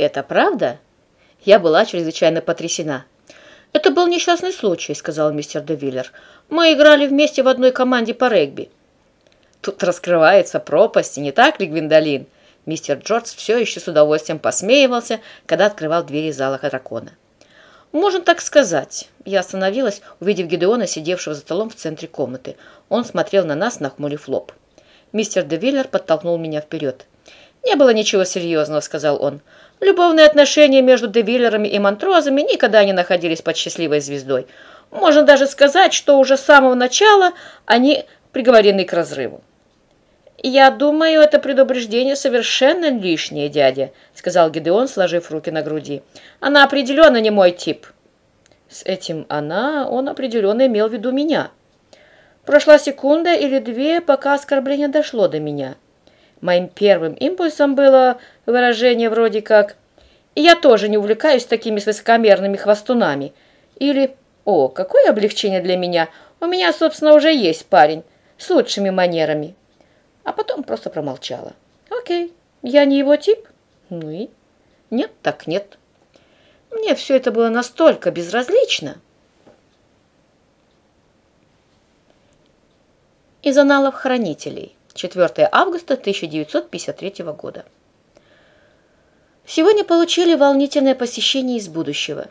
«Это правда?» Я была чрезвычайно потрясена. «Это был несчастный случай», — сказал мистер Девиллер. «Мы играли вместе в одной команде по регби». Тут раскрывается пропасть, не так ли, Гвиндолин? Мистер Джордж все еще с удовольствием посмеивался, когда открывал двери зала дракона. «Можно так сказать». Я остановилась, увидев Гедеона, сидевшего за столом в центре комнаты. Он смотрел на нас, нахмурив лоб. Мистер Девиллер подтолкнул меня вперед. «Не было ничего серьезного», — сказал он. «Любовные отношения между Девиллерами и Монтрозами никогда не находились под счастливой звездой. Можно даже сказать, что уже с самого начала они приговорены к разрыву». «Я думаю, это предупреждение совершенно лишнее, дядя», — сказал Гидеон, сложив руки на груди. «Она определенно не мой тип». С этим «она» он определенно имел в виду меня. Прошла секунда или две, пока оскорбление дошло до меня. Моим первым импульсом было выражение вроде как «Я тоже не увлекаюсь такими высокомерными хвостунами» или «О, какое облегчение для меня! У меня, собственно, уже есть парень с лучшими манерами» а потом просто промолчала. «Окей, я не его тип?» «Ну и?» «Нет, так нет». Мне все это было настолько безразлично. Из аналов хранителей. 4 августа 1953 года. Сегодня получили волнительное посещение из будущего.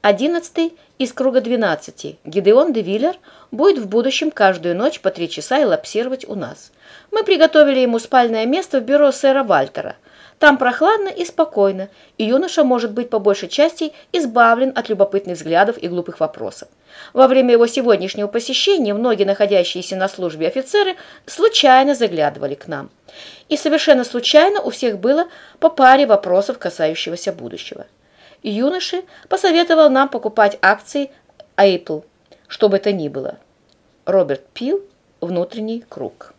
Одиннадцатый из круга 12. Гидеон де Виллер будет в будущем каждую ночь по три часа элапсировать у нас. Мы приготовили ему спальное место в бюро сэра Вальтера. Там прохладно и спокойно, и юноша может быть по большей части избавлен от любопытных взглядов и глупых вопросов. Во время его сегодняшнего посещения многие находящиеся на службе офицеры случайно заглядывали к нам. И совершенно случайно у всех было по паре вопросов, касающегося будущего. Юноши посоветовал нам покупать акции Apple, что бы это ни было. Роберт Пил, внутренний круг.